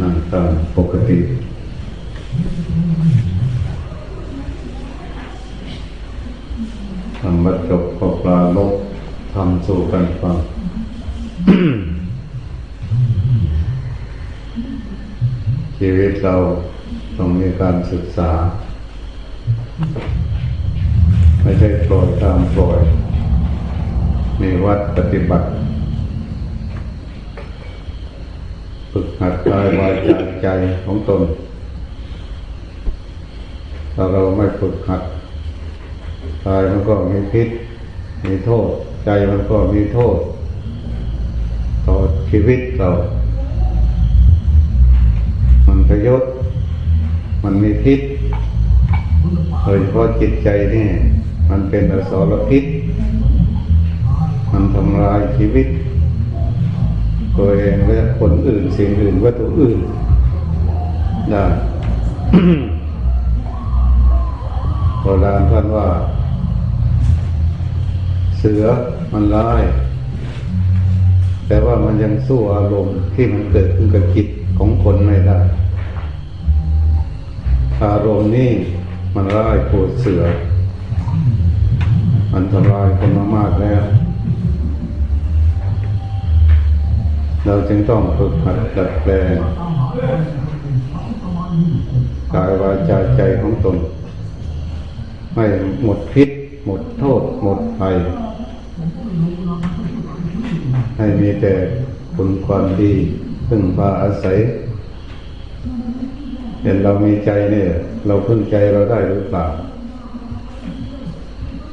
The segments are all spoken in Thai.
นั่งตามปกติ ทำบัดจบก็ปลาลบทำสู่กันฟังชีวิตเราต้องมีการศึกษา ไม่ใช่ปล่อยตามปล่อย มีวัดปฏิบัติ ฝึกหัดกายวาจาใจของตน ถ้าเราไม่ฝึกหัดกายมันก็มีพิษ มีโทษ ใจมันก็มีโทษ ต่อชีวิตเรา มันประยชน์มันมีพิษโดยเฉพาะจิตใจนี่ มันเป็นอสรพิษ มันทำลายชีวิต ตัวเองและคนอื่นสิ่งอื่นวัตถุอื่นได้โบราณท่านว่า เสือมันร้าย แต่ว่ามันยังสู้อารมณ์ที่มันเกิดขึ้นกับจิตของคนไม่ได้ อารมณ์นี่มันร้ายโกรธเสือ มันทำลายคนมามากแล้ว เราจึงต้องฝึกหัดดัดแปลงกายวาจาใจของตน ไม่หมดพิษ หมดโทษ หมดภัย ให้มีแต่คุณความดีพึ่งพาอาศัยเห็นเรามีใจเนี่ย เราพึ่งใจเราได้หรือเปล่า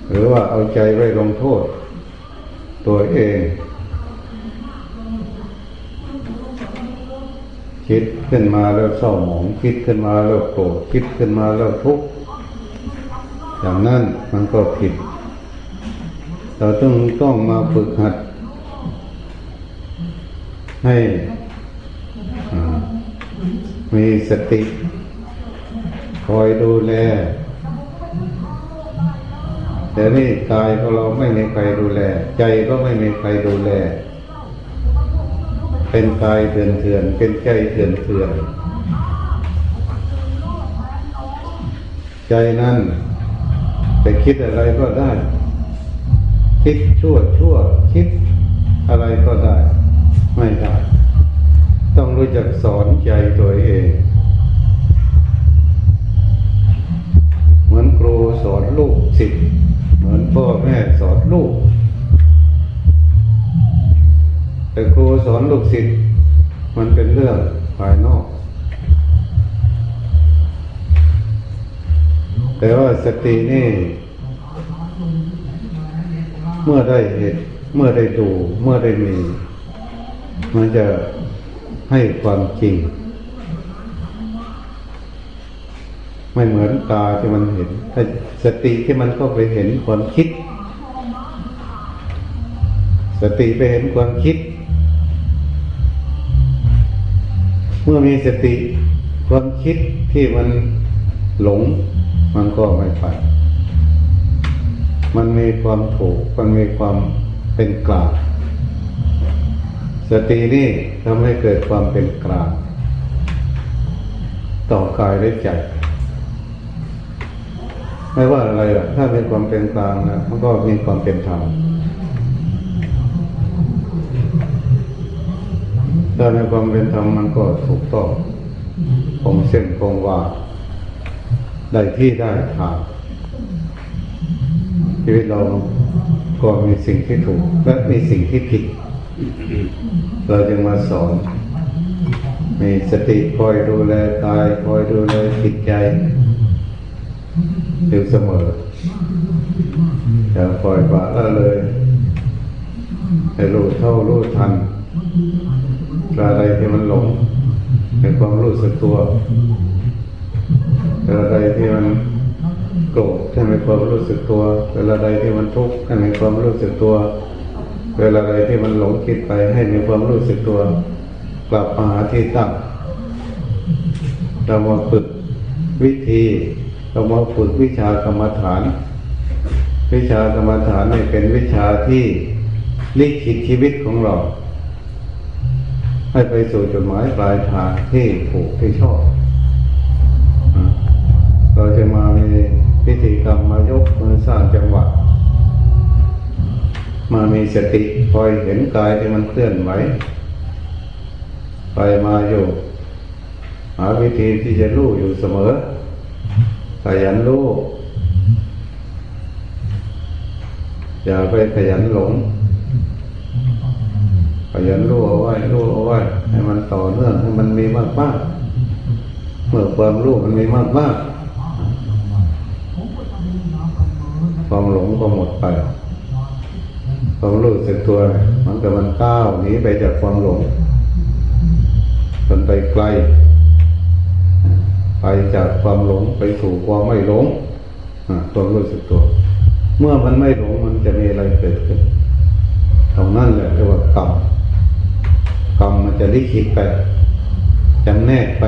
หรือว่าเอาใจไว้ลงโทษ ตัวเอง คิดขึ้นมาแล้วเศร้าหมองคิดขึ้นมาแล้วโกรธคิดขึ้นมาแล้วทุกข์อย่างนั้นมันก็ผิด เราต้องต้องมาฝึกหัด ให้มีสติ คอยดูแลแต่นี่กายของเราไม่มีใครดูแล ใจก็ไม่มีใครดูแล เป็นกายเถื่อนเถื่อนเป็นใจเถื่อนเถื่อนใจนั้นไปคิดอะไรก็ได้ คิดชั่วชั่วคิดอะไรก็ได้ ไม่ได้ ต้องรู้จักสอนใจตัวเอง เหมือนครูสอนลูกศิษย์เหมือนพ่อแม่สอนลูก แต่ครูสอนลูกศิษย์มันเป็นเรื่องภายนอก แต่ว่าสตินี่ เมื่อได้เห็นเมื่อได้ดูเมื่อได้มี มันจะให้ความจริง ไม่เหมือนตาที่มันเห็นแต่สติที่มันก็ไปเห็นความคิด สติไปเห็นความคิด เมื่อมีสติความคิดที่มันหลง มันก็ไม่ไป มันมีความถูก มันมีความเป็นกลางสตินี่ทำให้เกิดความเป็นกลางต่อกายและใจ ไม่ว่าอะไรล่ะถ้ามีความเป็นกลางนะมันก็มีความเป็นธรรม ถ้ามีความเป็นธรรมมันก็ถูกต้องคงเส้นคงว่าได้ที่ได้ทางชีวิตเราก็มีสิ่งที่ถูก และมีสิ่งที่ผิด เราจึงมาสอน มีสติคอยดูแลกายคอยดูแลจิตใจอยู่เสมออย่าปล่อยปละละเลยให้รู้เท่ารู้ทัน อะไรที่มันหลงในความรู้สึกตัวอะไรที่มันโกรธให้มีความรู้สึกตัว เวลาใดที่มันทุกข์ให้มีความรู้สึกตัว เวลาใดที่มันหลงคิดไปให้มีความรู้สึกตัว กลับมาหาที่ตั้งเรามาฝึกวิธีเรามาฝึกวิชากรรมฐาน วิชากรรมฐานนี่เป็นวิชาที่ลิขิตชีวิตของเรา ให้ไปสู่จุดหมายปลายทางที่ถูกที่ชอบ เราจะมามีพิธีกรรมมายกมือสร้างจังหวะ มามีสติคอยเห็นกายที่มันเคลื่อนไหวไปมาอยู่หาวิธีที่จะรู้อยู่เสมอขยันรู้ อย่าไปขยันหลง ขยันรู้เอาไว้รู้เอาไว้ให้มันต่อเนื่องให้มันมีมากมากเมื่อความรู้มันมีมากมากความหลงก็หมดไปความรู้สึกตัวมันก็มันก้าวหนีไปจากความหลงจนไปไกล ไปจากความหลงไปสู่ความไม่หลงควรู้สึกตัว เมื่อมันไม่หลงมันจะมีอะไรเกิดขึ้นตรงนั้นแหละเรียกว่ากรรม กรรมมันจะลิขิตไปจำแนกไป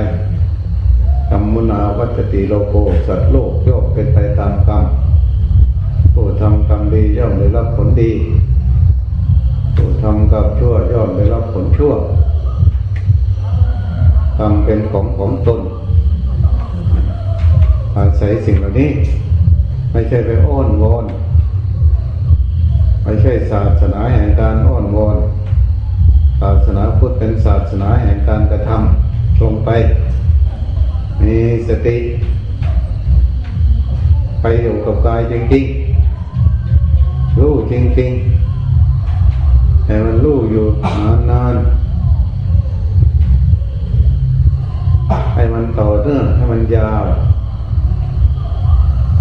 กรรมุนาวัตติโลโกสัตว์โลกย่อมเป็นไปตามกรรมผู้ทำกรรมดีย่อมได้รับผลดีผู้ทำกรรมชั่วย่อมได้รับผลชั่วกรรมเป็นของของตนอาศัยสิ่งเหล่านี้ ไม่ใช่ไปอ้อนวอน ไม่ใช่ศาสนาแห่งการอ้อนวอนาสนาพุทธเป็นศาสนาแห่งการกระทำตรงไป มีสติ ไปอยู่กับกายจริงๆ รู้จริงๆ แต่มันรู้อยู่นานๆ ให้มันต่อเนื่องให้มันยาว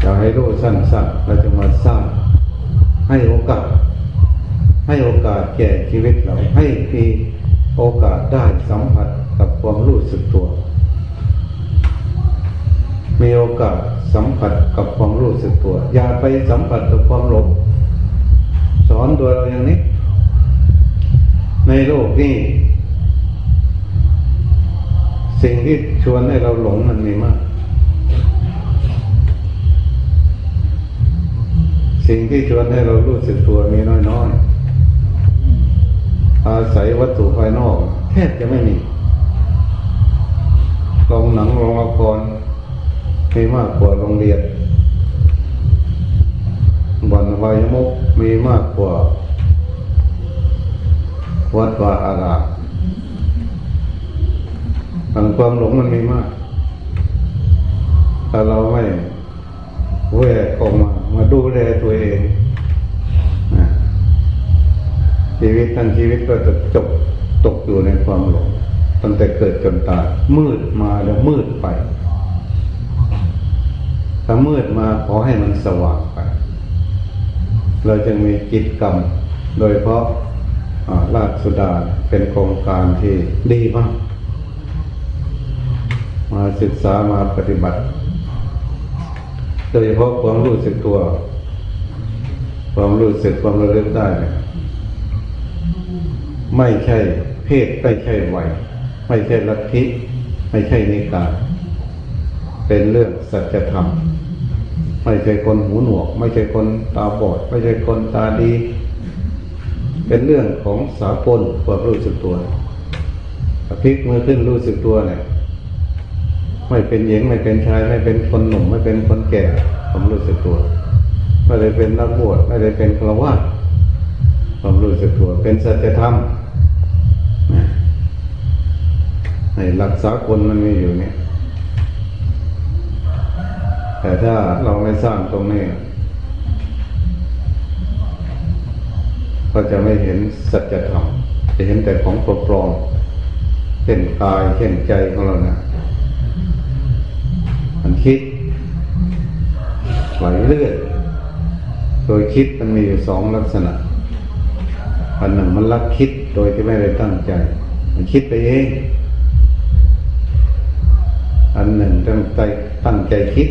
อย่าให้รู้สั้นๆเราจะมาสร้างให้โอกาส ให้โอกาสแก่ชีวิตเราให้มีโอกาสได้สัมผัสกับความรู้สึกตัว มีโอกาสสัมผัสกับความรู้สึกตัว อย่าไปสัมผัสกับความหลงสอนตัวเราอย่างนี้ ในโลกนี้สิ่งที่ชวนให้เราหลงมันมีมาก สิ่งที่ชวนให้เรารู้สึกตัวมีน้อยๆ อาศัยวัตถุภายนอก แทบจะไม่มีโรงหนังโรงละครมีมากกว่าโรงเรียนบ่อนวายมุกมีมากกว่า วัดวาอารามทางความหลงมันมีมากถ้าเราไม่แวกออกมา มาดูแลตัวเอง ชีวิตทั้งชีวิตก็จะจบตกอยู่ในความหลงตั้งแต่เกิดจนตายมืดมาแล้วมืดไป ถ้ามืดมาขอให้มันสว่างไป เราจะมีกิจกรรม โดยเพราะราชสุดาเป็นโครงการที่ดีมาก มาศึกษามาปฏิบัติ โดยเฉพาะความรู้สึกตัว ความรู้สึกความระลึกได้ ไม่ใช่เพศไม่ใช่วัยไม่ใช่ลัทธิไม่ใช่นิกายเป็นเรื่องสัจธรรม ไม่ใช่คนหูหนวก ไม่ใช่คนตาบอด ไม่ใช่คนตาดี เป็นเรื่องของสากลความรู้สึกตัวพลิกมือขึ้นรู้สึกตัวเนี่ยไม่เป็นหญิงไม่เป็นชายไม่เป็นคนหนุ่มไม่เป็นคนแก่ความรู้สึกตัวไม่ได้เป็นนักบวชไม่ได้เป็นฆราวาสความรู้สึกตัว เป็นสัจธรรม ในหลักสากลมันมีอยู่เนี่ย แต่ถ้าเราไม่สร้างตรงนี้ ก็จะไม่เห็นสัจธรรมจะเห็นแต่ของปลอมเช่นกายเช่นใจของเราเนะี่ยมันคิดไหลเลื่อยโดยคิดมันมีอยู่สองลักษณะ อันหนึ่งมันลักคิดโดยที่ไม่ได้ตั้งใจ มันคิดไปเอง อันหนึ่งตั้งใจตั้งใจคิด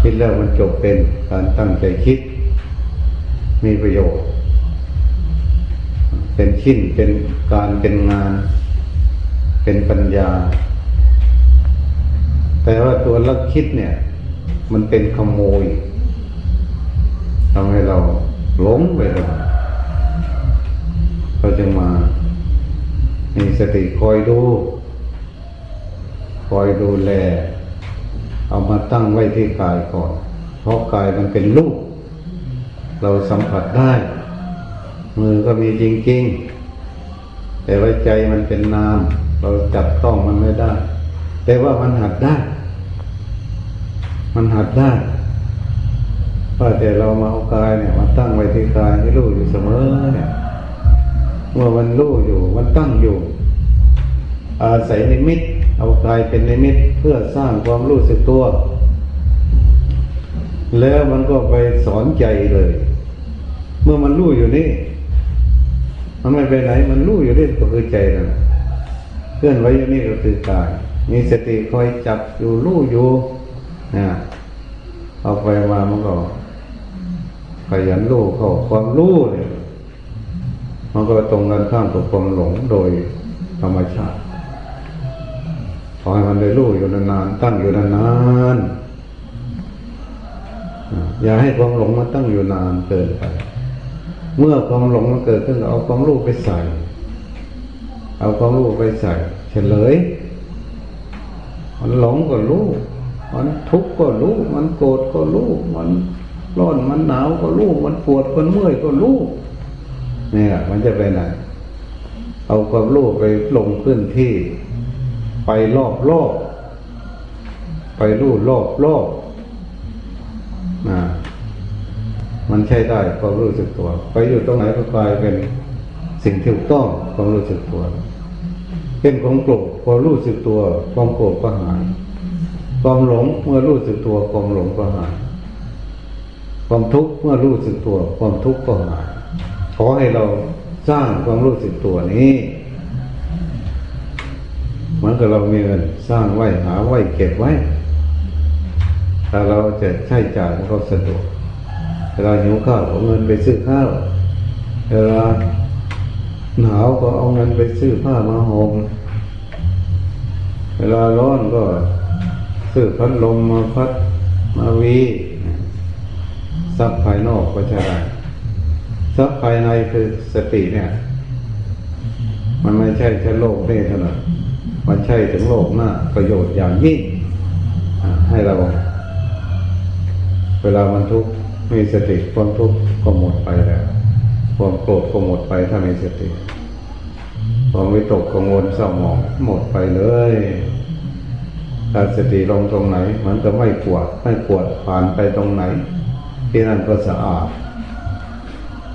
คิดแล้วมันจบเป็นการตั้งใจคิด มีประโยชน์ เป็นชิ้นเป็นการเป็นงาน เป็นปัญญา แต่ว่าตัวลักคิดเนี่ย มันเป็นขโมยทำให้เราหลงไปเลยเราจะมา มีสติคอยดู คอยดูแล เอามาตั้งไว้ที่กายก่อน เพราะกายมันเป็นรูป เราสัมผัสได้ มือก็มีจริงๆ แต่ว่าใจมันเป็นนาม เราจับต้องมันไม่ได้ แต่ว่ามันหัดได้ มันหัดได้ว่าแต่เรามาเอากายเนี่ยมาตั้งไว้ที่กายให้รู้อยู่เสมอเนี่ยเมื่อมันรู้อยู่ มันตั้งอยู่ อาศัยนิมิต เอากายเป็นนิมิตเพื่อสร้างความรู้สึกตัว แล้วมันก็ไปสอนใจเลย เมื่อมันรู้อยู่นี่ มันไม่ไปไหน มันรู้อยู่นี่ก็คือใจนั่นเคลื่อนไว้อยู่นี่ก็คือกาย มีสติคอยจับอยู่รู้อยู่นะเอาไปมามันก็ขยันรู้เข้าความรู้เนี่ยมันก็ตรงกันข้ามกับความหลงโดยธรรมชาติ อให้มันได้รู้อยู่นานๆตั้งอยู่นานๆอย่าให้ความหลงมันตั้งอยู่นานเกินไป เมื่อความหลงมันเกิดขึ้นเอาความรู้ไปใส่ เอาความรู้ไปใส่ เฉลย มันหลงก็รู้ มันทุกข์ก็รู้ มันโกรธก็รู้ มันร้อนมันหนาวก็รู้ มันปวดมันเมื่อยก็รู้เนี่ยมันจะไปไหนเอาความรู้ไปลงพื้นที่ ไปรอบรอบไปรู้รอบรอบนะมันใช่ได้ความรู้สึกตัว ไปอยู่ตรงไหนก็กลายเป็นสิ่งที่ถูกต้องความรู้สึกตัวเป็นของโกรธพอรู้สึกตัว ความโกรธก็หายความหลงเมื่อรู้สึกตัวความหลงก็หายความทุกข์เมื่อรู้สึกตัว ความทุกข์ก็หายขอให้เราสร้างความรู้สึกตัวนี้ มือนกับเรามีเงินสร้างไว้หาไว้เก็บไว้ ถ้าเราจะใช้จ่ายมันก็สะดวกเวลาหิวข้าวเอาเงินไปซื้อข้าวเวลาหนาวก็เอาเงินไปซื้อผ้ามาห่มเวลาร้อนก็ซื้อพัดลมมาพัดมาวีทรัพย์ภายนอกก็ใช่ได้ทรัพย์ภายในคือสติเนี่ย มันไม่ใช่แค่โลกนี่เท่านั้น มันใช่ถึงโลกหน้าประโยชน์อย่างยิ่งให้เรา เวลามันทุกข์มีสติความทุกข์ก็หมดไปแล้ว ความโกรธก็หมดไปถ้ามีสติความวิตกกังวลเศร้าหมองหมดไปเลยถ้าสติลงตรงไหนมือนกับไม่ปวดไม่ปวดผ่านไปตรงไหน ที่นั่นก็สะอาด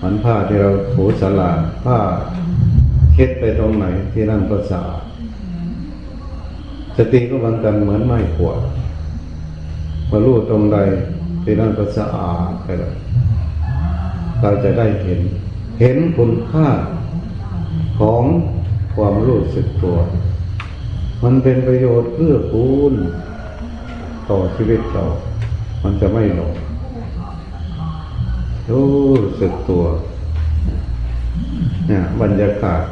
มือนผ้าที่เราถูสลาผ้าเช็ดไปตรงไหนที่นั่นก็สะอาด สติก็เหมือนกันเหมือนไม่ปวดมาลู่ตรงใดที่นั่นก็สะอาดไปเลยเราจะได้เห็น เห็นคุณค่าของความรู้สึกตัว มันเป็นประโยชน์เพื่อคูณต่อชีวิตเรา มันจะไม่หลงรู้สึกตัว เนี่ยบรรยากาศ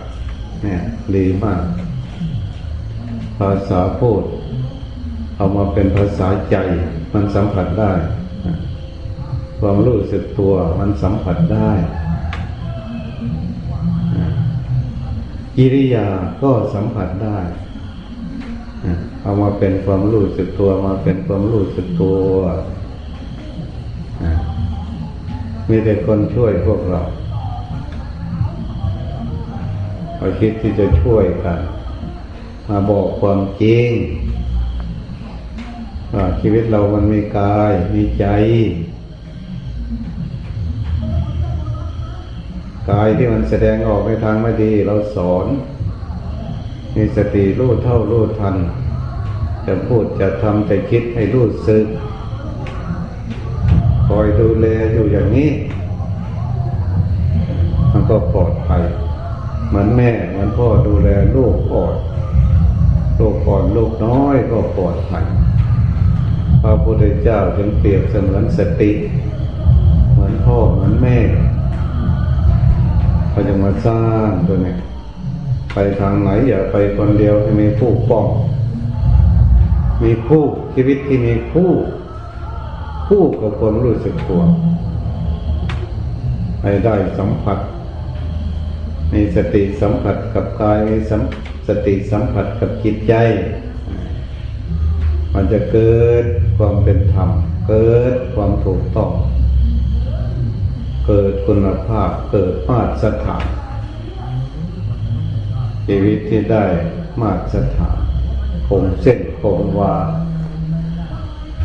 เนี่ยดีมาก ภาษาพูด เอามาเป็นภาษาใจ มันสัมผัสได้ความรู้สึกตัวมันสัมผัสได้กิริยาก็สัมผัสได้ เอามาเป็นความรู้สึกตัวมาเป็นความรู้สึกตัวมีแต่คนช่วยพวกเราเราคิดที่จะช่วยกัน มาบอกความจริงว่าชีวิตเรามันมีกาย มีใจ กายที่มันแสดงออกในทางไม่ดี เราสอน มีสติรู้เท่ารู้ทัน จะพูดจะทำจะคิดให้รู้สึก คอยดูแลอยู่อย่างนี้ มันก็ปลอดภัยเหมือนแม่เหมือนพ่อดูแลลูกอ่อน ลูกอ่อนลูกน้อยก็ปลอดภัยพระพุทธเจ้าจึงเปรียบเสมือนสติ เหมือนพ่อเหมือนแม่เขาจะมาสร้างตัวนี้ไปทางไหนอย่าไปคนเดียวให้มีผู้ป้อง มีผู้ชีวิตที่มีผู้คู่กับความรู้สึกตัวให้ได้สัมผัส มีสติสัมผัสกับกายมีส ติสัมผัสกับจิตใจ มันจะเกิดความเป็นธรรม เกิดความถูกต้อง เกิดคุณภาพ เกิดมาตรฐานชีวิตที่ได้มาตรฐานคงเส้นคงวา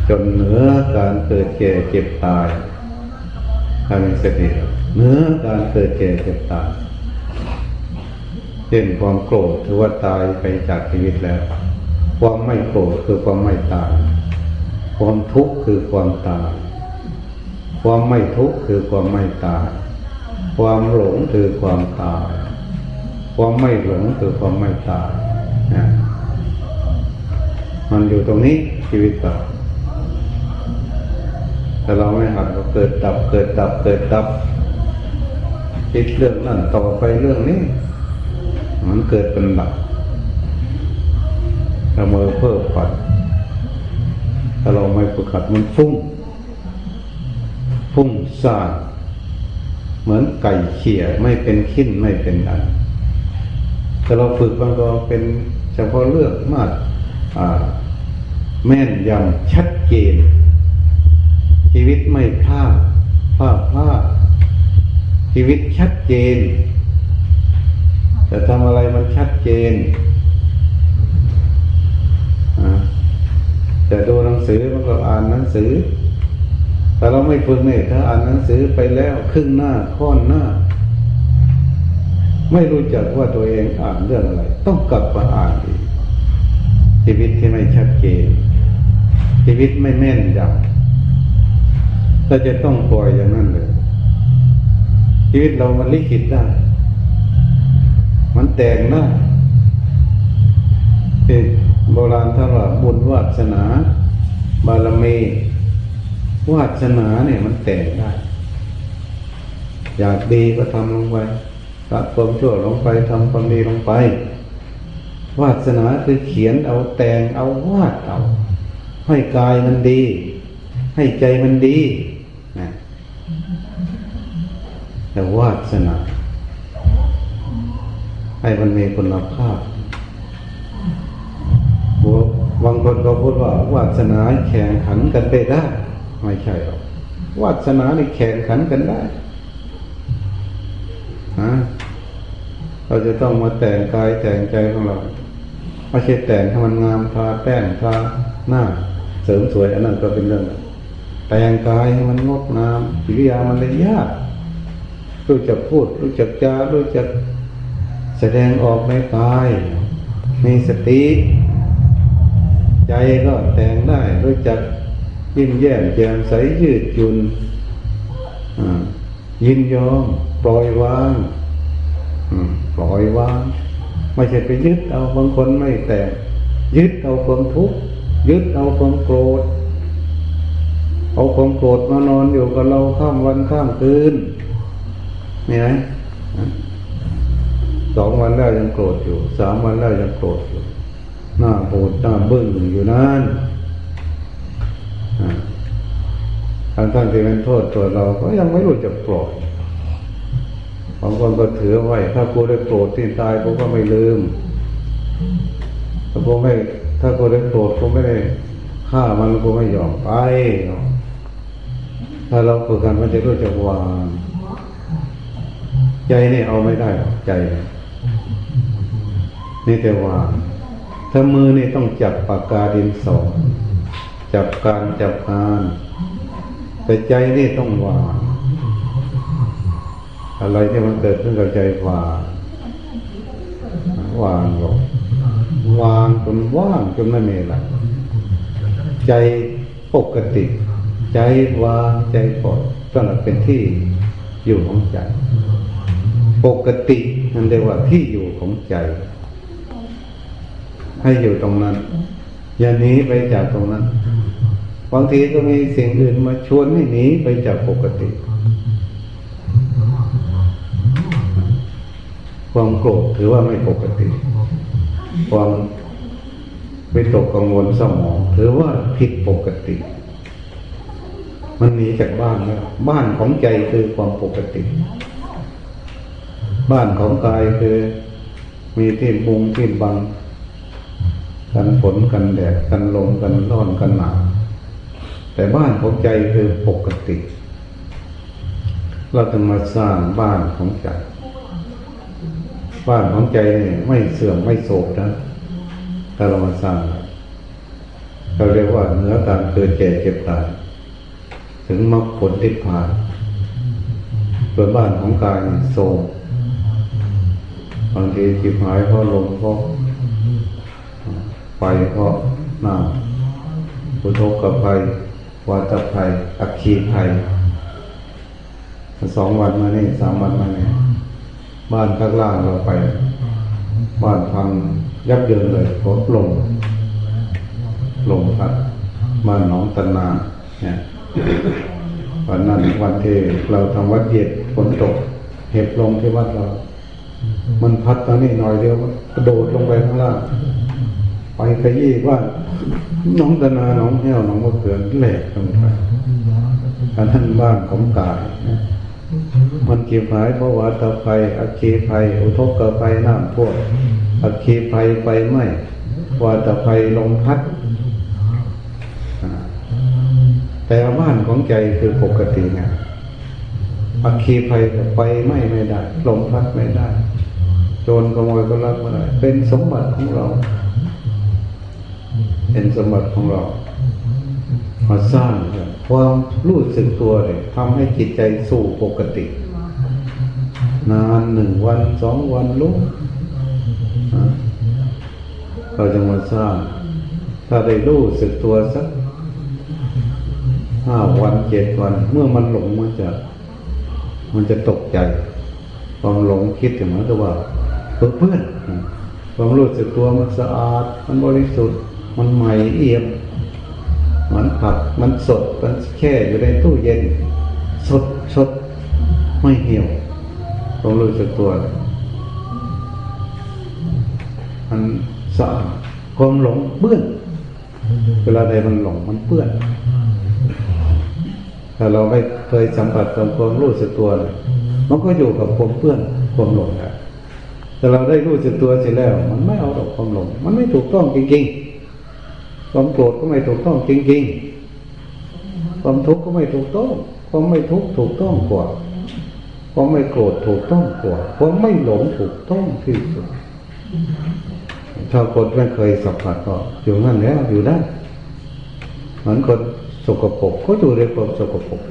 จนเหนือการเกิดแก่เจ็บตายถ้ามีสติเหนือการเกิดแก่เจ็บตาย เช่นความโกรธถือว่าตายไปจากชีวิตแล้ว ความไม่โกรธคือความไม่ตาย ความทุกข์คือความตาย ความไม่ทุกข์คือความไม่ตาย ความหลงคือความตาย ความไม่หลงคือความไม่ตายนะมันอยู่ตรงนี้ชีวิตเราแต่เราไม่หัดก็เกิดดับเกิดดับเกิดดับคิดเรื่องนั่นต่อไปเรื่องนี้ มันเกิดเป็นหลักถ้ามือเพิ่มปัดถ้าเราไม่ฝึกหัดมันฟุ้งฟุ้งซ่านเหมือนไก่เขี่ยไม่เป็นขี้นไม่เป็นอันถ้าเราฝึกมันก็เป็นเฉพาะเรื่องมากแม่นยำชัดเจน ชีวิตไม่พลาดพลาดพลาดชีวิตชัดเจน จะทำอะไรมันชัดเจนจะดูหนังสือมันก็อ่านหนังสือแต่เราไม่ฝึกเนี่ยถ้าอ่านหนังสือไปแล้วครึ่งหน้าค่อนหน้า ไม่รู้จักว่าตัวเองอ่านเรื่องอะไร ต้องกลับมาอ่านอีกชีวิตที่ไม่ชัดเจนชีวิตไม่แม่นยำเราจะต้องปล่อยอย่างนั้นเลยชีวิตเรามันลิขิตได้ มันแต่งได้เป็นโบราณท่านว่าบุญวาสนา บารมีวาสนาเนี่ยมันแต่งได้ อยากดีก็ทำลงไปตัดความชั่วลงไปทำความดีลงไป วาสนาคือเขียนเอาแต่งเอาวาดเอา ให้กายมันดี ให้ใจมันดีนะแต่วาสนา ให้มันมีคุณภาพบางคนก็พูดว่าวาสนาแข่งขันกันไปได้ ไม่ใช่หรอกวาสนานี่แข่งขันกันได้ฮะเราจะต้องมาแต่งกายแต่งใจของเราไม่ใช่แต่งให้มันงามทาแป้งทาหน้า เสริมสวยอันนั้นก็เป็นเรื่อง แต่งกายให้มันงดงามกิริยามันเลยยากรู้จักพูด รู้จักจารู้จัก แสดงออกในกาย มีสติ ใจก็แต่งได้รู้จักยิ้มแย้มแจ่มใสยืดหยุ่นยินยอมปล่อยวางปล่อยวาง ไม่ใช่ไปยึดเอาบางคนไม่แต่ยึดเอาความทุกข์ยึดเอาความโกรธ เอาความโกรธมานอนอยู่กับเราข้ามวันข้ามคืนมีไหม สองวันแล้วยังโกรธอยู่ สามวันแล้วยังโกรธอยู่ หน้าโกรธหน้าบึ้งอยู่นั่นทางท่านที่เป็นโทษตัวเราก็ยังไม่รู้จะปล่อยบางคนก็ถือไว้ ถ้ากูได้โกรธที่ตายกูก็ไม่ลืมถ้ากูไม่ ถ้ากูได้โกรธกูไม่ได้ฆ่ามันกูไม่ยอมไป ถ้าเราฝึกกันมันจะรู้จักวางใจนี่เอาไม่ได้ใจ นี่แต่ว่า ถ้ามือนี่ต้องจับปากกาดินสอจับการจับงานแต่ใจนี่ต้องวางอะไรที่มันเกิดขึ้นกับใจวางวางลงวางจนว่างจนไม่มีอะไรใจปกติ ใจวางใจปล่อยก็เป็นที่อยู่ของใจ ปกตินั่นเรียกว่าที่อยู่ของใจ ให้อยู่ตรงนั้น อย่าหนีไปจากตรงนั้นบางทีก็มีสิ่งอื่นมาชวนให้หนีไปจากปกติ ความโกรธถือว่าไม่ปกติ ความไปตกกังวลสมองถือว่าผิดปกติ มันหนีจากบ้านแล้วบ้านของใจคือความปกติ บ้านของกายคือ มีที่มุงที่บัง กันฝนกันแดดกันลมกันร้อนกันหนาวแต่บ้านของใจคือปกติ เราต้องมาสร้างบ้านของใจ บ้านของใจไม่เสื่อมไม่โศกนะถ้าเรามาสร้างเราเรียกว่าเนื้อการเกิดแก่เจ็บตายถึงมรรคผลทิพพานส่วนบ้านของกายโศกบางทีจิบหายเพราะลมเพราะ ไฟเพราะน้ำพุทโธกับไฟวาตภัย อักขีภัยสองวันมานี่สามวันมานี่บ้านข้างล่างเราไป บ้านพังยับเยินเลยฝนลงลงพัดบ้านหนองตนาเนี่ยวันนั้นวันเทเราทำวัดเย็ดฝนตก เห็บลงที่วัดเรา มันพัดตอนนี้หน่อยเดียวกระโดดลงไปข้างล่าง ไปขยี้ว่าน้องตนาน้องแห้วน้องมะเขือแหลกลงไปอันนั้นบ้านของกายมันเกี่ยวหายเพราะว่าตะไฟอัคคีไฟอุทกกะไฟน้ำท่วมอัคคีไฟไฟไหม้วาตะไฟลมพัดแต่บ้านของใจคือปกติไงอัคคีไฟไฟไหม้ไม่ได้ลมพัดไม่ได้ โจรขโมยก็รับไม่ได้เป็นสมบัติของเรา เป็นสมบัติของเรา มาสร้างความรู้สึกตัวเลยทำให้จิตใจสู่ปกติ นานหนึ่งวันสองวันลุกเราจะมาสร้าง ถ้าได้รู้สึกตัวสักห้าวันเจ็ดวัน เมื่อมันหลงมันจะ มันจะตกใจความหลงคิดถึงมันก็ว่าเพื่อนเพื่อนความรู้สึกตัวมันสะอาด มันบริสุทธิ์ มันใหม่เอี่ยมมันผักมันสดมันแช่อยู่ในตู้เย็น สดสดไม่เหี่ยวความรู้สึกตัว มันสะอาดความหลงเปื้อน เวลาใดมันหลงมันเปื้อนถ้าเราไม่เคยสัมผัสกับความรู้สึกตัว มันก็อยู่กับความเพื่อนความหลงนะแต่เราได้รู้สึกตัวเสร็จแล้ว มันไม่เอาดอกความหลง มันไม่ถูกต้องจริงๆ ความโกรธก็ไม่ถูกต้องจริงๆ ความทุกข์ก็ไม่ถูกต้อง ความไม่ทุกข์ถูกต้องกว่า ความไม่โกรธถูกต้องกว่า ความไม่หลงถูกต้องที่สุด ถ้าคนไม่เคยสัมผัสก็อยู่นั่นแล้วอยู่ได้เหมือนคนสกปรกก็อยู่ในความสกปรก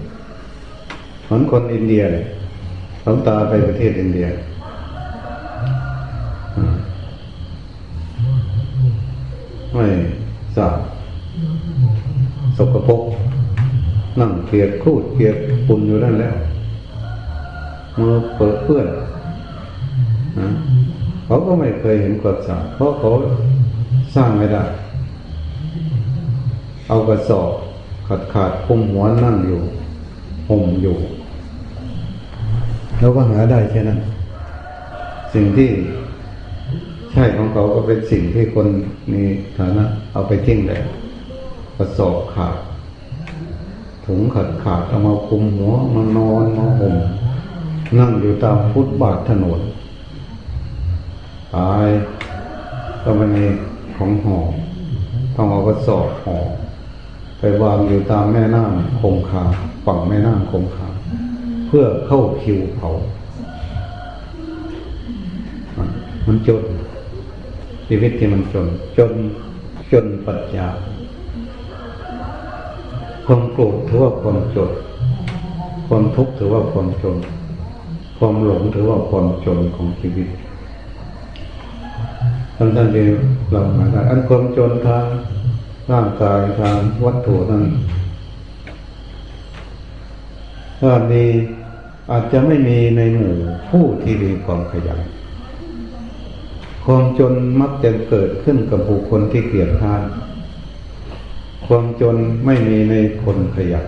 เหมือนคนอินเดียเลยหลวงตาไปประเทศอินเดียไม่ ปียกคูดเปียกปุ่นอยู่นั่นแล้วมือเปิดเพื่อนเขาก็ไม่เคยเห็นความสาเพราะเขาสร้างไม่ได้ เอากระสอบขาดขาดคุมหัวนั่งอยู่ห่มอยู่ แล้วก็หาได้แค่นั้น สิ่งที่ใช่ของเขาก็เป็นสิ่งที่คนมีฐานะ เอาไปทิ้งเลยกระสอบขาด ถุงขาดขาดเอามาคุมหัวมานอนมาห่มนั่งอยู่ตามฟุตบาทถนนตายก็ไม่มีของหอต้องเอากระสอบหอไปวางอยู่ตามแม่น้ำคงคาฝั่งแม่น้ำคงคาเพื่อเข้าคิวเผามันจนชีวิตที่มันจน จนจนปัญญา ความโกรธถือว่าความจนความทุกข์ถือว่าความจน ความหลงถือว่าความจนของชีวิตท่านท่านเดียวเราหมายอันความจนทางร่างกายทางวัตถุนั้นถ้ามีอาจจะไม่มีในหมู่ผู้ที่มีความขยันความจนมักจะเกิดขึ้นกับบุคคลที่เกลียดทาน ความจนไม่มีในคนขยัน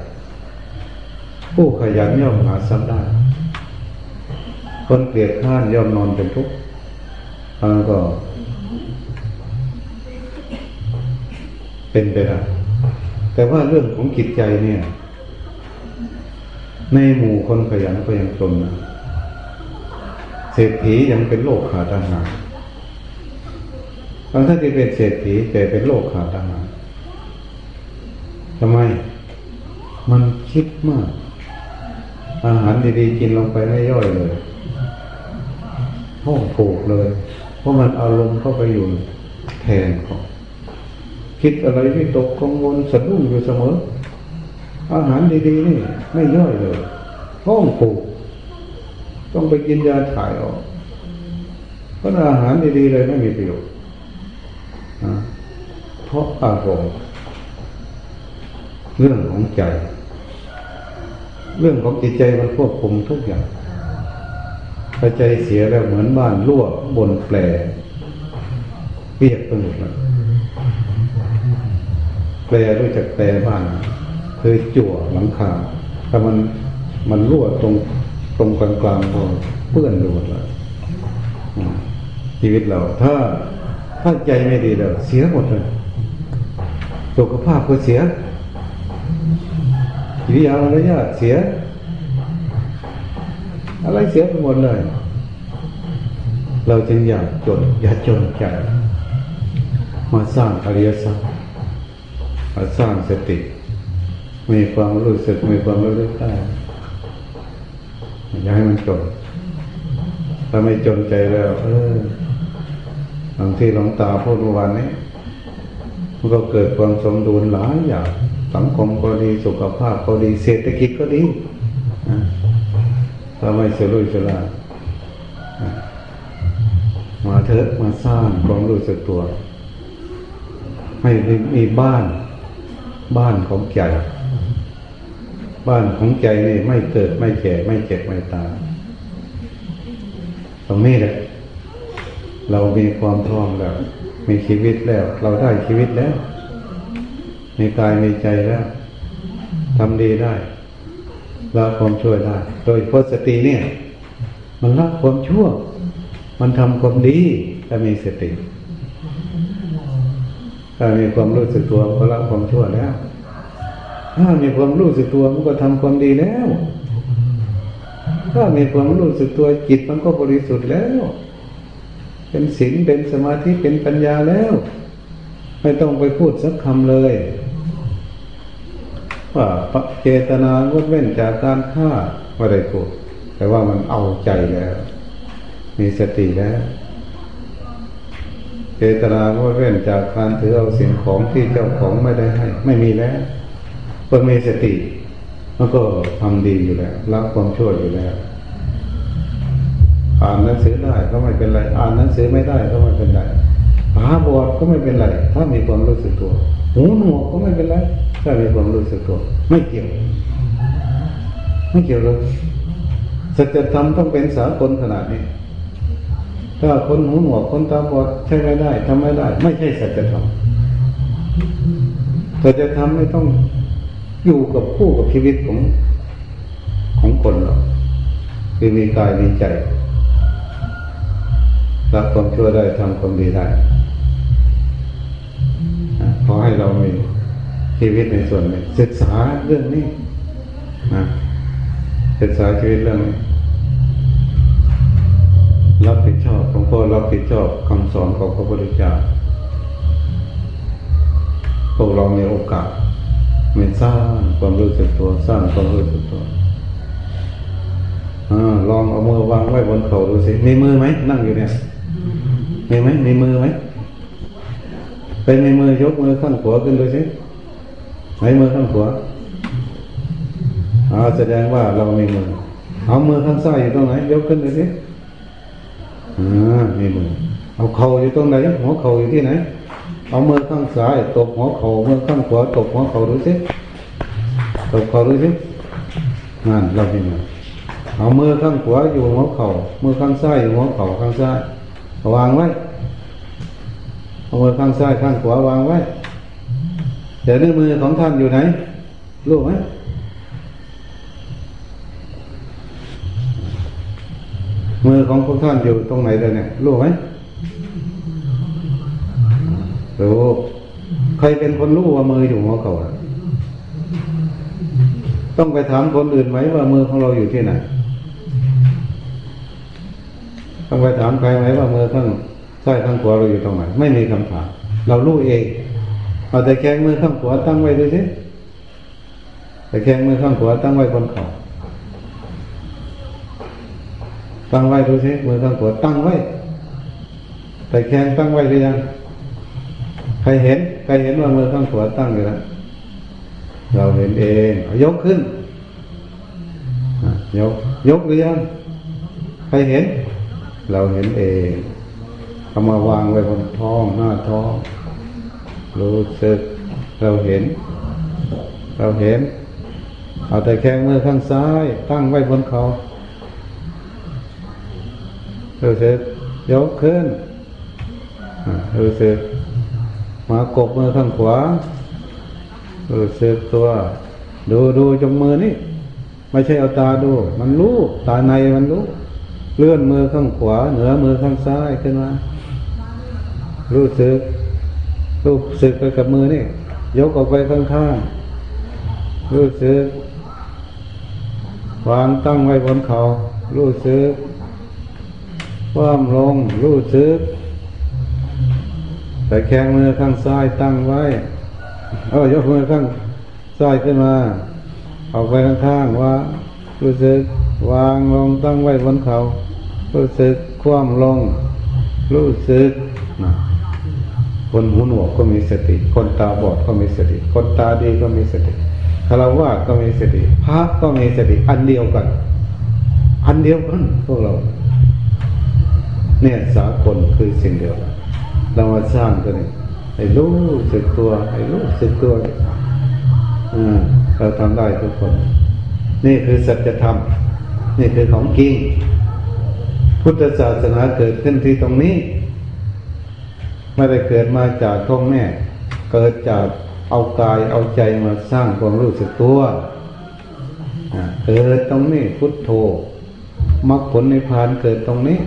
ผู้ขยันย่อมหาทรัพย์ได้ คนเกลียดข้านย่อมนอนเป็นทุกข์แล้วก็ เป็นไปได้แต่ว่าเรื่องของจิตใจเนี่ย ในหมู่คนขยันก็ยังจนนะเศรษฐียังเป็นโรคขาดอาหารบางท่านที่เป็นเศรษฐีแต่เป็นโรคขาดอาหาร ทำไม มันคิดมาก อาหารดีๆกินลงไปไม่ย่อยเลยห้องผูกเลย เพราะมันอารมณ์เข้าไปอยู่แทนของ คิดอะไรที่ตกกังวลสะดุ้งอยู่เสมอ อาหารดีๆนี่ไม่ย่อยเลยห้องผูก ต้องไปกินยาถ่ายออก เพราะอาหารดีๆเลยไม่มีประโยชน์เพราะอารมณ์ เรื่องของใจ เรื่องของจิตใจมันควบคุมทุกอย่างพอใจเสียแล้วเหมือนบ้านรั่วบนแปลเปียกไปหมดเลยแปลรู้จักแปลบ้านเคยจั่วหลังคาถ้ามันมันรั่วตรงตรงกลางกลางพอเปื้อนไปหมดเลยชีวิตเราถ้าถ้าใจไม่ดีแล้วเสียหมดเลยสุขภาพก็เสีย วิยาระยะเนี่ยเสีย อะไรเสียไปหมดเลย เราจึงอยากจน อย่าจนใจมาสร้างอริยสัจมาสร้างสติ มีความรู้สึกมีความรู้สึกได้อย่าให้มันจนถ้าไม่จนใจแล้วเออบางที่หลวงตาพูดเมื่อวานนี้มันก็เกิดความสมดุลหลายอย่าง สังคมก็ดีสุขภาพก็ดีเศรษฐกิจก็ดีถ้าไม่เสรุยสลามาเถอะมาสร้างความรู้สึกตัว ให้มีบ้าน บ้านของใจ บ้านของใจนี่ไม่เกิดไม่แก่ไม่เจ็บไม่ตายตรงนี้แหละเรามีความพร้อมแล้ว มีชีวิตแล้ว เราได้ชีวิตแล้ว มีกายมีใจแล้วทำดีได้ละความชั่วได้ โดยพสติเนี่ย มันละความชั่ว มันทำความดีถ้ามีสติถ้ามีความรู้สึกตัวก็ละความชั่วแล้ว ถ้ามีความรู้สึกตัวมันก็ทำความดีแล้วถ้ามีความรู้สึกตัวจิตมันก็บริสุทธิ์แล้ว เป็นศีลเป็นสมาธิเป็นปัญญาแล้ว ไม่ต้องไปพูดสักคำเลย ว่าเจตนางดเว้นจากการฆ่าไม่ได้พูแต่ว่ามันเอาใจแล้ว มีสติแล้วเจตนางดเว้นจากการถือเอาสิ่งของที่เจ้าของไม่ได้ให้ ไม่มีแล้วเพื่อมีสติมันก็ทำดีอยู่แล้วละความชั่วอยู่แล้ว อ่านหนังสือได้ก็ไม่เป็นไร อ่านหนังสือไม่ได้ก็ไม่เป็นไรตาบอดก็ไม่เป็นไร ถ้ามีความรู้สึกตัวหูหนวกก็ไม่เป็นไร ถ้ามีความรู้สึกตัวไม่เกี่ยว ไม่เกี่ยวเลยสัจธรรมต้องเป็นสากลขนาดนี้ ถ้าคนหูหนวกคนตาบอดใช่ไม่ได้ทำไม่ได้ ไม่ใช่สัจธรรมสัจธรรมไม่ต้องอยู่กับผู้กับชีวิตของของคนหรอกคือมีกายมีใจละความชั่วได้ทำความดีได้ขอให้เรามี ชีวิตในส่วนนี้ศึกษาเรื่องนี้นะศึกษาชีวิตเรื่องนี้รับผิดชอบหลวงพ่อรับผิดชอบคำสอนของพระพุทธเจ้าพวกเรามีโอกาสมีสร้างความรู้สึกตัวสร้างความรู้สึกตัวอลองเอามือวางไว้บนเข่าดูสิมีมือไหมนั่งอยู่เนี่ยมีไหมมีมือไหมเป็นมีมือยกมือข้างขวาขึ้นดูสิ ไหนมือข้างขวาอาแสดงว่าเรามีมือ เอามือข้างซ้ายอยู่ตรงไหนยกขึ้นดูสิอ่ามีมือ เอาเข่าอยู่ตรงไหนหัวเข่าอยู่ที่ไหน เอามือข้างซ้ายตบหัวเข่ามือข้างขวาตบหัวเข่าดูสิตบเข่าดูสินั่นเรามีมือเอามือข้างขวาอยู่หัวเข่ามือข้างซ้ายอยู่หัวเข่าข้างซ้ายวางไว้เอามือข้างซ้ายข้างขวาวางไว้ แต่นิ้วมือของท่านอยู่ไหน รู้ไหมมือของพวกท่านอยู่ตรงไหนเลยเนี่ย รู้ไหมรู้ใครเป็นคนรู้ว่ามืออยู่หัวเขาต้องไปถามคนอื่นไหมว่ามือของเราอยู่ที่ไหน ต้องไปถามใครไหมว่ามือข้างซ้ายข้างขวาเราอยู่ตรงไหน ไม่มีคำถาม เรารู้เอง เอาแต่แข้งมือข้างขวาตั้งไว้ดูสิแต่แข้งมือข้างขวาตั้งไว้บนเข่าตั้งไว้ดูสิมือข้างขวาตั้งไว้แต่แข้งตั้งไว้หรือยังใครเห็นใครเห็นว่ามือข้างขวาตั้งอยู่แล้วเราเห็นเองยกขึ้นยกยกหรือยังใครเห็น เราเห็นเองเอามาวางไว้บนท้องหน้าท้อง รู้สึก เราเห็น เราเห็น เอาแต่แข้งมือข้างซ้าย ตั้งไว้บนเขารู้สึกยกขึ้นรู้สึกมากบมือข้างขวารู้สึกตัว ดูดูจงมือนี่ไม่ใช่เอาตาดู มันรู้ตาในมันรู้ เลื่อนมือข้างขวา เหนือมือข้างซ้ายขึ้นมารู้สึก รู้สึกไปกับมือนี่ ยกออกไปข้างๆรู้สึก วางตั้งไว้บนเขารู้สึกว่ามลงรู้สึกแต่แข้งมือข้างซ้ายตั้งไว้ เอายกมือข้างซ้ายขึ้นมาออกไปข้างๆว่า รู้สึก วางลงตั้งไว้บนเขา รู้สึกคว่ำลง รู้สึกนะ คนหูหนวกก็มีสติ คนตาบอดก็มีสติ คนตาดีก็มีสติคารวะก็มีสติพระก็มีสติ อันเดียวกัน อันเดียวกันพวกเรา เนี่ยสากลคือสิ่งเดียวเรามาสร้างตัวนี้ให้รู้สึกตัวให้รู้สึกตัวอืมเราทำได้ทุกคน นี่คือสัจธรรมนี่คือของจริงพุทธศาสนาเกิดขึ้นที่ตรงนี้ ไม่ได้เกิดมาจากท้องแม่ เกิดจากเอากายเอาใจมาสร้างความรู้สึกตัวเกิดตรงนี้พุทโธมรรคผลในพานเกิดตรงนี้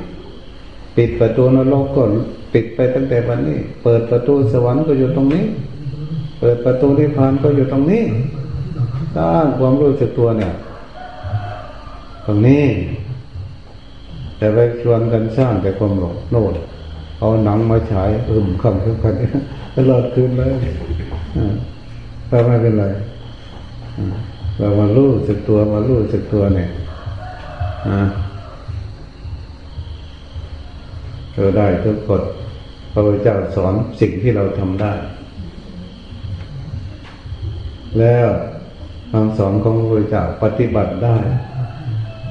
ปิดประตูนรกก็ปิดไปตั้งแต่วันนี้ เปิดประตูสวรรค์ก็อยู่ตรงนี้ เปิดประตูนิพพานก็อยู่ตรงนี้สร้างความรู้สึกตัวเนี่ย ตรงนี้ แต่ไปชวนกันสร้างแต่ความหลงโน่น เอาหนังมาฉายอึมคำทุกคนตลอดคืนเลยแต่ไม่เป็นไรเรามารู้สึกตัวมารู้สึกตัวเนี่ยเราได้ทุกคนพระพุทธเจ้าสอนสิ่งที่เราทำได้ แล้วคำสอนของพระพุทธเจ้าปฏิบัติได้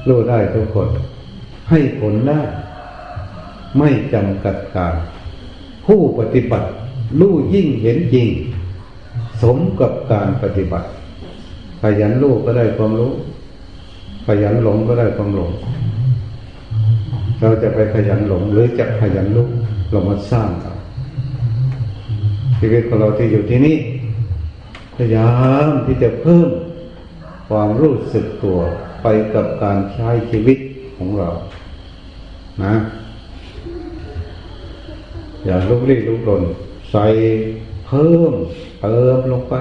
รู้ได้ทุกคนให้ผลได้ ไม่จำกัดการ ผู้ปฏิบัติรู้ยิ่งเห็นจริง สมกับการปฏิบัติ ขยันรู้ก็ได้ความรู้ ขยันหลงก็ได้ความหลง เราจะไปขยันหลงหรือจะขยันรู้เรามาสร้างเอาชีวิตของเราที่อยู่ที่นี่พยายามที่จะเพิ่มความรู้สึกตัวไปกับการใช้ชีวิตของเรา นะ อย่าลุกลี้ลุกลนใส่เพิ่มเติมลงไป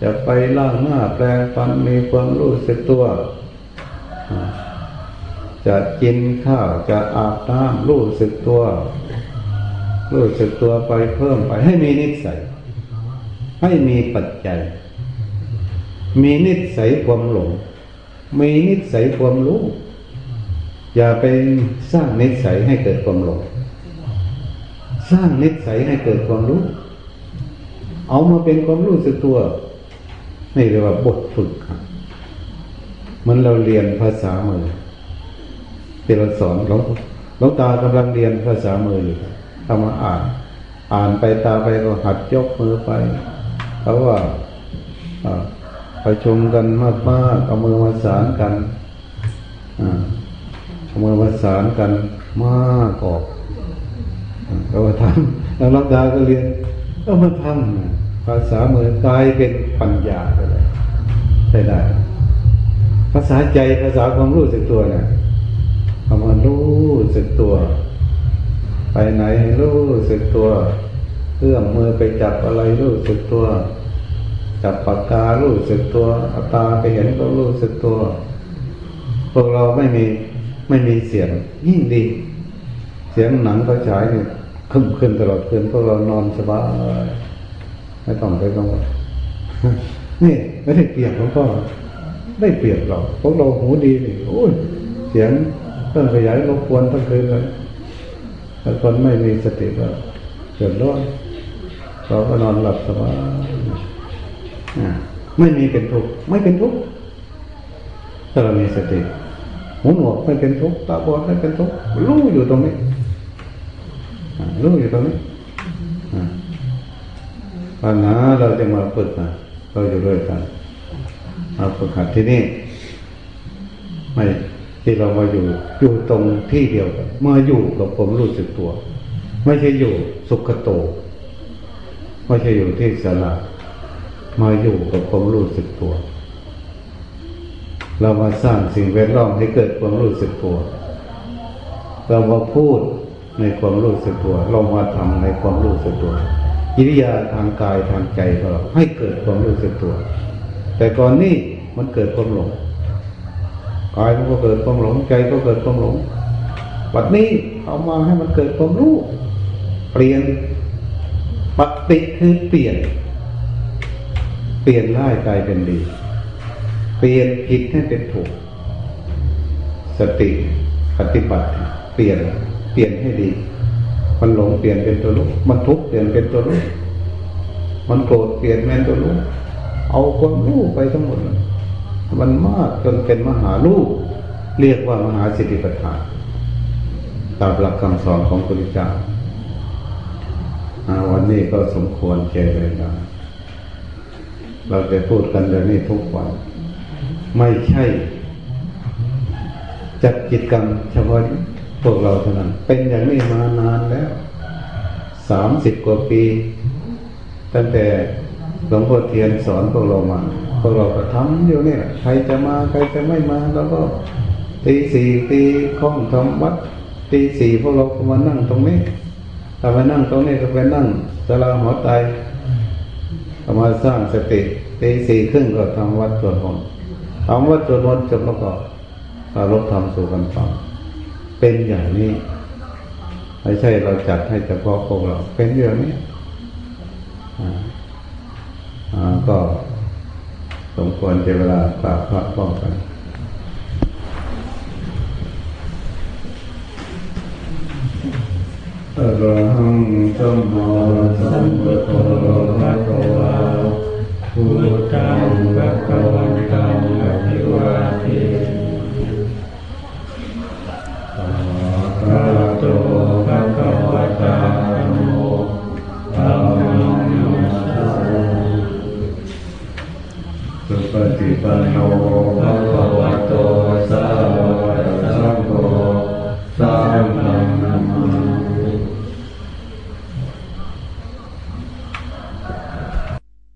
อย่าไปล่างหน้าแปลงฟันมีความรู้สึกตัว จะกินข้าวจะอาบน้ำรู้สึกตัว รู้สึกตัวไปเพิ่มไปให้มีนิสัย ให้มีปัจจัย มีนิสัยความหลง มีนิสัยความรู้ อย่าไปสร้างนิสัยให้เกิดความหลง สร้างนิสัยให้เกิดความรู้ เอามาเป็นความรู้สึกตัวนี่เรียกว่าบทฝึกครับมันเราเรียนภาษามือที่เราสอนหลวงหลวงตากำลังเรียนภาษามืออยู่ทำมาอ่าน อ่านไปตาไปก็หัดยกมือไปเขาว่าประชุมกันมากมากเอามือมาสานกันเอามือมาสานกันมากออก เราทำแล้วรักดาก็เรียนก็มาทำภาษามือกลายเป็นปัญญาไปเลยใช่ได้ ภาษาใจภาษาความรู้สึกตัวเนี่ยเอามารู้สึกตัว ไปไหนรู้สึกตัวเอื้อมมือไปจับอะไรรู้สึกตัว จับปากการู้สึกตัวตาไปเห็นก็รู้สึกตัว พวกเราไม่มีไม่มีเสียงยิ่งดี เสียงหนังเขาฉายเนี่ย ขึ้นขึ้นตลอดคืนพวกเรานอนสบายไม่ต้องไปกังวลนี่ไม่ได้เปรียบหลวงพ่อได้เปรียบเราพวกเราหูดีนี่โอ้ยเสียงเครื่งขยายรบกวนทั้งคืนเลยถ้าคนไม่มีสติก็เกิดร้อนเราก็นอนหลับสบายไม่มีเป็นทุกข์ไม่เป็นทุกข์ถ้าเรามีสติหูหนวกไม่เป็นทุกข์ตาบอดไม่เป็นทุกข์รู้อยู่ตรงนี้ รู้อยู่ตรงนี้อ่าปัญหาเราจะมาฝึกนะเราอยู่ด้วยกันมาฝึกหัดที่นี่ ไม่ที่เรามาอยู่ อยู่ตรงที่เดียวกันมาอยู่กับผมรู้สึกตัว ไม่ใช่อยู่สุขโต ไม่ใช่อยู่ที่สลามาอยู่กับความรู้สึกตัว เรามาสร้างสิ่งแวดล้อมให้เกิดความรู้สึกตัว เรามาพูด ในความรู้สึกตัวเรามาทำในความรู้สึกตัวกิริยาทางกายทางใจของเราให้เกิดความรู้สึกตัว แต่ก่อนนี้มันเกิดความหลงกายมันก็เกิดความหลงใจก็เกิดความหลงบัดนี้เอามาให้มันเกิดความรู้ เปลี่ยนปฏิคือเปลี่ยน เปลี่ยนร้ายกลายเป็นดี เปลี่ยนผิดให้เป็นถูก สติปฏิบัติเปลี่ยน เปลี่ยนให้ดี มันหลงเปลี่ยนเป็นตัวรู้มันทุกข์เปลี่ยนเป็นตัวรู้มันโกรธเปลี่ยนเป็นตัวรู้เอาความรู้ไปทั้งหมด มันมากจนเป็นมหาลูกเรียกว่ามหาสติปัฏฐานตามหลักคำสอนของพระพุทธเจ้าวันนี้ก็สมควรแก่เวลาเราจะพูดกันอย่างนี้ทุกวัน ไม่ใช่ จัดกิจกรรมเฉพาะ พวกเราเท่านั้น เป็นอย่างนี้มานานแล้วสามสิบกว่าปี ตั้งแต่หลวงพ่อเทียนสอนพวกเรามาพวกเราก็ทำอยู่เนี่ยใครจะมาใครจะไม่มาแล้วก็ตีสี่ตีข้องทำวัดตีสี่พวกเราก็มานั่งตรงนี้ถ้ามานั่งตรงนี้ก็ไปนั่งสลาหอไตก็มาสร้างสติตีสี่ครึ่งก็ทำวัดสวดมนต์ทำวัดสวดมนต์จบแล้วก็ปารบธรรมสู่กันฟัง เป็นอย่างนี้ไม่ใช่เราจัดให้เฉพาะพวกเรา เป็นอย่างนี้อ่าก็สมควรเจเวลากราบพระพ้องกันอรหังสัมมาสัมพุทโธภะคะวาพุทธังภะคะวันตังอะภิวา ปฏิปันโนภะคะวะโตสาวก